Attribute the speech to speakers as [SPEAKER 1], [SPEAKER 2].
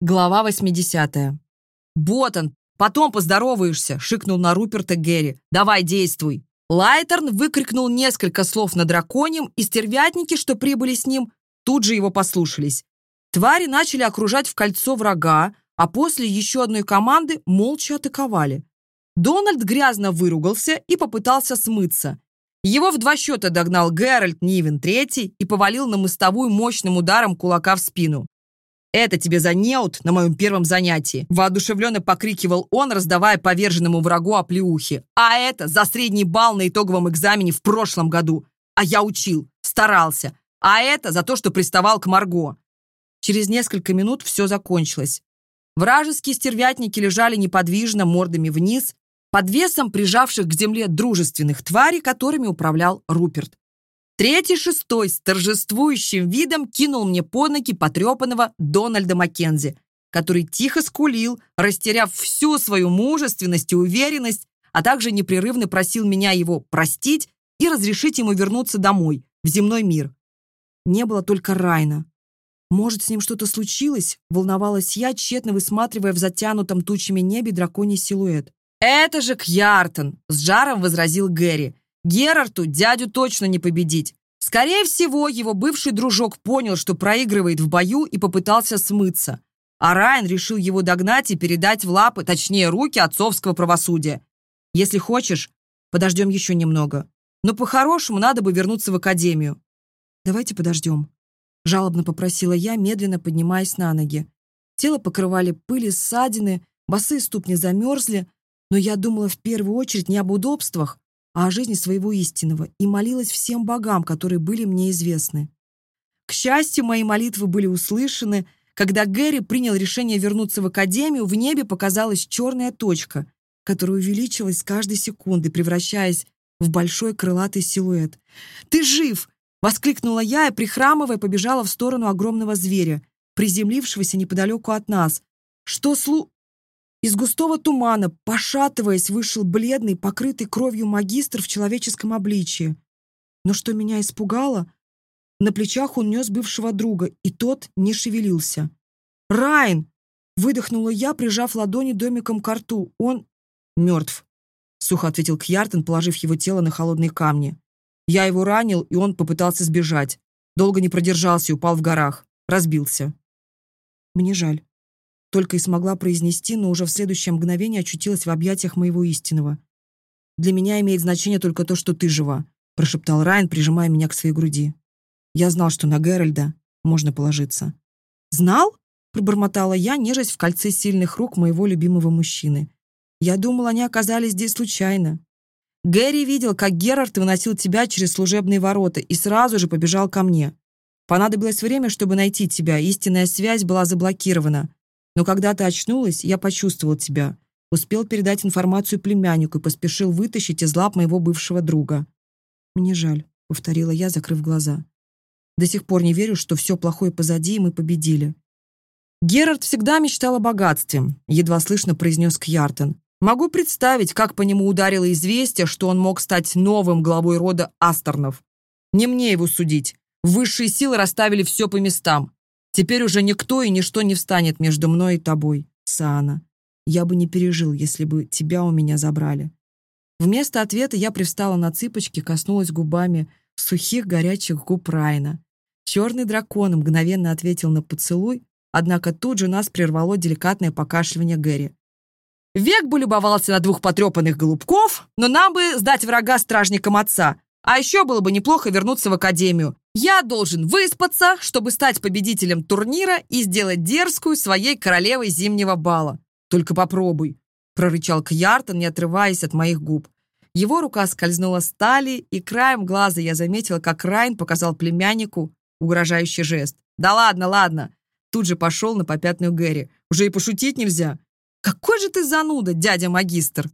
[SPEAKER 1] Глава 80. «Вот Потом поздороваешься!» — шикнул на Руперта Герри. «Давай, действуй!» Лайтерн выкрикнул несколько слов на драконьем, и стервятники, что прибыли с ним, тут же его послушались. Твари начали окружать в кольцо врага, а после еще одной команды молча атаковали. Дональд грязно выругался и попытался смыться. Его в два счета догнал Геральт Нивен третий и повалил на мостовую мощным ударом кулака в спину. «Это тебе за неут на моем первом занятии!» Воодушевленно покрикивал он, раздавая поверженному врагу оплеухи. «А это за средний балл на итоговом экзамене в прошлом году! А я учил, старался! А это за то, что приставал к Марго!» Через несколько минут все закончилось. Вражеские стервятники лежали неподвижно, мордами вниз, под весом прижавших к земле дружественных тварей, которыми управлял Руперт. Третий шестой с торжествующим видом кинул мне по ноги потрепанного Дональда Маккензи, который тихо скулил, растеряв всю свою мужественность и уверенность, а также непрерывно просил меня его простить и разрешить ему вернуться домой, в земной мир. Не было только Райна. Может, с ним что-то случилось? Волновалась я, тщетно высматривая в затянутом тучами небе драконий силуэт. «Это же Кьяртон!» — с жаром возразил Гэри. Герарту дядю точно не победить. Скорее всего, его бывший дружок понял, что проигрывает в бою и попытался смыться. А Райан решил его догнать и передать в лапы, точнее, руки отцовского правосудия. Если хочешь, подождем еще немного. Но по-хорошему надо бы вернуться в академию. Давайте подождем. Жалобно попросила я, медленно поднимаясь на ноги. Тело покрывали пыли, ссадины, босые ступни замерзли, но я думала в первую очередь не об удобствах, а о жизни своего истинного и молилась всем богам, которые были мне известны. К счастью, мои молитвы были услышаны. Когда Гэри принял решение вернуться в академию, в небе показалась черная точка, которая увеличилась с каждой секунды, превращаясь в большой крылатый силуэт. «Ты жив!» — воскликнула я и, прихрамывая, побежала в сторону огромного зверя, приземлившегося неподалеку от нас. «Что слу...» Из густого тумана, пошатываясь, вышел бледный, покрытый кровью магистр в человеческом обличии. Но что меня испугало, на плечах он нес бывшего друга, и тот не шевелился. «Райн!» — выдохнула я, прижав ладони домиком к рту. «Он мертв», — сухо ответил Кьяртен, положив его тело на холодные камни. «Я его ранил, и он попытался сбежать. Долго не продержался и упал в горах. Разбился». «Мне жаль». Только и смогла произнести, но уже в следующее мгновение очутилась в объятиях моего истинного. «Для меня имеет значение только то, что ты жива», прошептал Райан, прижимая меня к своей груди. Я знал, что на Геральда можно положиться. «Знал?» — пробормотала я, нежесть в кольце сильных рук моего любимого мужчины. «Я думал, они оказались здесь случайно». Гэри видел, как Герард выносил тебя через служебные ворота и сразу же побежал ко мне. Понадобилось время, чтобы найти тебя. Истинная связь была заблокирована. Но когда ты очнулась, я почувствовал тебя. Успел передать информацию племяннику и поспешил вытащить из лап моего бывшего друга. «Мне жаль», — повторила я, закрыв глаза. «До сих пор не верю, что все плохое позади, и мы победили». «Герард всегда мечтал о богатстве», — едва слышно произнес Кьяртон. «Могу представить, как по нему ударило известие, что он мог стать новым главой рода Астернов. Не мне его судить. Высшие силы расставили все по местам. Теперь уже никто и ничто не встанет между мной и тобой, Саана. Я бы не пережил, если бы тебя у меня забрали». Вместо ответа я привстала на цыпочки, коснулась губами сухих горячих губ Райна. Черный дракон мгновенно ответил на поцелуй, однако тут же нас прервало деликатное покашливание Гэри. «Век бы любовался на двух потрепанных голубков, но нам бы сдать врага стражникам отца, а еще было бы неплохо вернуться в академию. Я должен выспаться, чтобы стать победителем турнира и сделать дерзкую своей королевой зимнего бала. Только попробуй, прорычал Кьяртон, не отрываясь от моих губ. Его рука скользнула с талии, и краем глаза я заметила, как Райн показал племяннику угрожающий жест. «Да ладно, ладно!» Тут же пошел на попятную Гэри. «Уже и пошутить нельзя!» «Какой же ты зануда, дядя-магистр!»